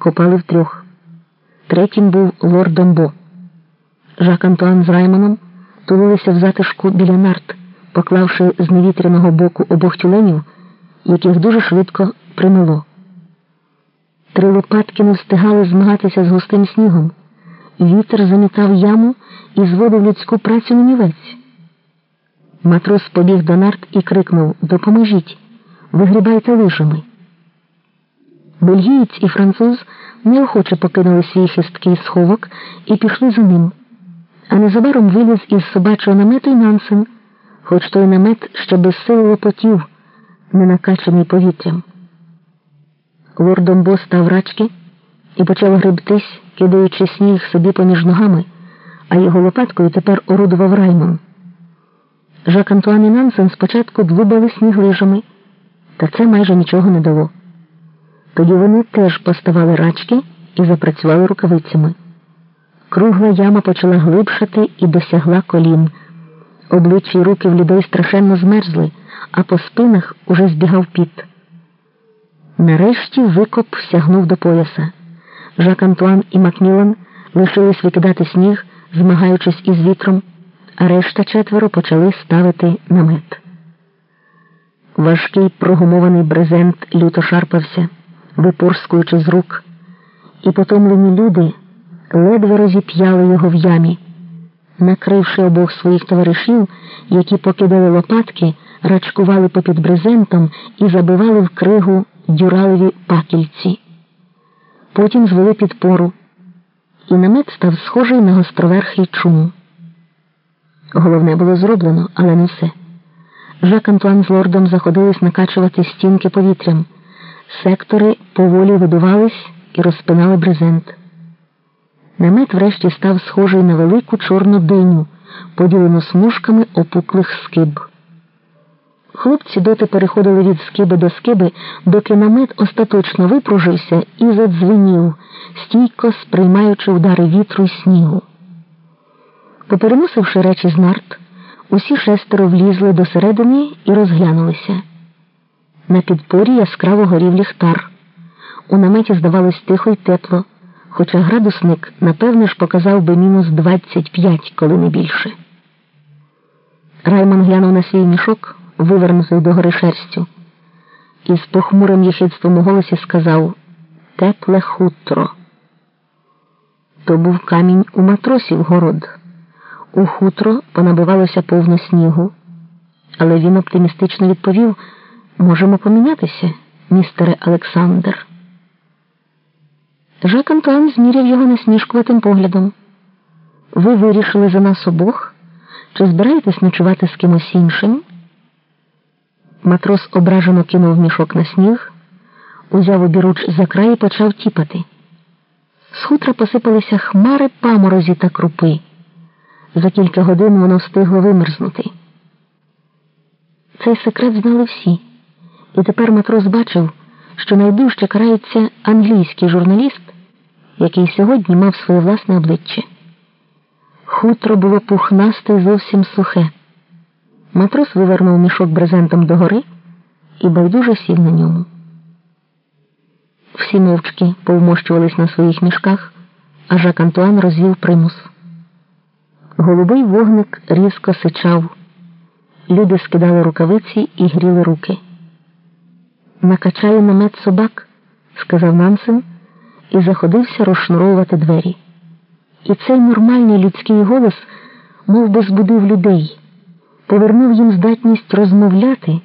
Копали втрьох. Третім був лорд Домбо. Жак Антуан з Раймоном тулилися в затишку біля нарт, поклавши з невітряного боку обох тюленів, яких дуже швидко примело. Три лопатки не встигали змагатися з густим снігом. Вітер замітав яму і зводив людську працю нанівець. Матрос побіг до нарт і крикнув Допоможіть, вигрібайте лижами. Бельгієць і француз неохоче покинули свій хисткий сховок і пішли за ним. А незабаром виліз із собачого намету й Нансен, хоч той намет ще безсило лопотів, не накачаний повітрям. Лорд Домбо став рачки і почав гребтись, кидаючи сніг собі поміж ногами, а його лопаткою тепер орудував Раймон. Жак Антуан і Нансен спочатку длубали сніг лижами, та це майже нічого не дало. Тоді вони теж поставали рачки і запрацювали рукавицями. Кругла яма почала глибшати і досягла колін. Обличчя й руки в людей страшенно змерзли, а по спинах уже збігав піт. Нарешті викоп сягнув до пояса. Жак Антуан і Макмілан лишились викидати сніг, змагаючись із вітром, а решта четверо почали ставити намет. Важкий прогумований брезент люто шарпався, випорскуючи з рук, і потомлені люди ледве розіп'яли його в ямі, накривши обох своїх товаришів, які покидали лопатки, рачкували попід брезентом і забивали в кригу дюралеві пакільці. Потім звели підпору, і намет став схожий на гостроверхий чум. Головне було зроблено, але не все. Жак Антуан з лордом заходились накачувати стінки повітрям. Сектори поволі видувались і розпинали брезент. Намет врешті став схожий на велику чорну диню, поділену смужками опуклих скиб. Хлопці доти переходили від скиби до скиби, доки намет остаточно випружився і задзвенів, стійко сприймаючи удари вітру й снігу. Попереносивши речі з нарт, усі шестеро влізли до середини і розглянулися. На підпорі яскраво горів ліхтар. У наметі здавалось тихо й тепло, хоча градусник, напевне ж, показав би мінус 25, коли не більше. Раймон глянув на свій мішок, вивернутий догори шерстю, і з похмурим єхидством у голосі сказав Тепле хутро. То був камінь у матросів город. У хутро понабивалося повно снігу, але він оптимістично відповів можемо помінятися, містере Олександр. Жак Антуан зміряв його насмішкуватим поглядом. Ви вирішили за нас обох? Чи збираєтесь ночувати з кимось іншим? Матрос ображено кинув мішок на сніг, узяв обіруч за край і почав тіпати. З хутра посипалися хмари паморозі та крупи. За кілька годин воно встигло вимерзнути. Цей секрет знали всі, і тепер матрос бачив, що найдужче карається англійський журналіст, який сьогодні мав своє власне обличчя. Хутро було пухнасте і зовсім сухе. Матрос вивернув мішок брезентом догори і байдуже сів на ньому. Всі мовчки повмощувались на своїх мішках, а Жак Антуан розвів примус. Голубий вогник різко сичав. Люди скидали рукавиці і гріли руки. Накачаю намет собак, сказав Нансен і заходився розшнуровувати двері. І цей нормальний людський голос мов би, збудив людей, повернув їм здатність розмовляти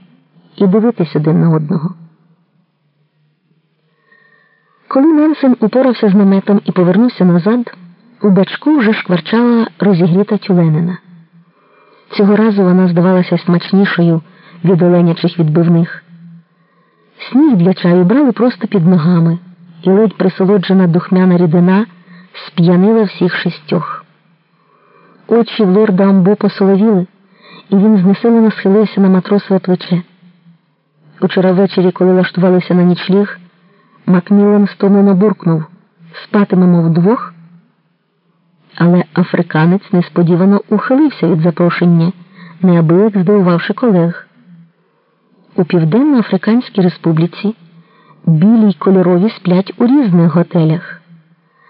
і дивитись один на одного. Коли Нансен упорався з наметом і повернувся назад, у бачку вже шкварчала розігріта тюленина. Цього разу вона здавалася смачнішою від оленячих відбивних. Сніг для чаю брали просто під ногами, і ледь присолоджена духмяна рідина сп'янила всіх шістьох. Очі в лорда Амбо посоловіли, і він знесилено схилився на матросове плече. Учора ввечері, коли лаштувалися на нічліг, Макмілан стомлено буркнув спатимемо вдвох. Але африканець несподівано ухилився від запрошення, неабияк здивувавши колег. У Південно-Африканській Республіці білі й кольорові сплять у різних готелях.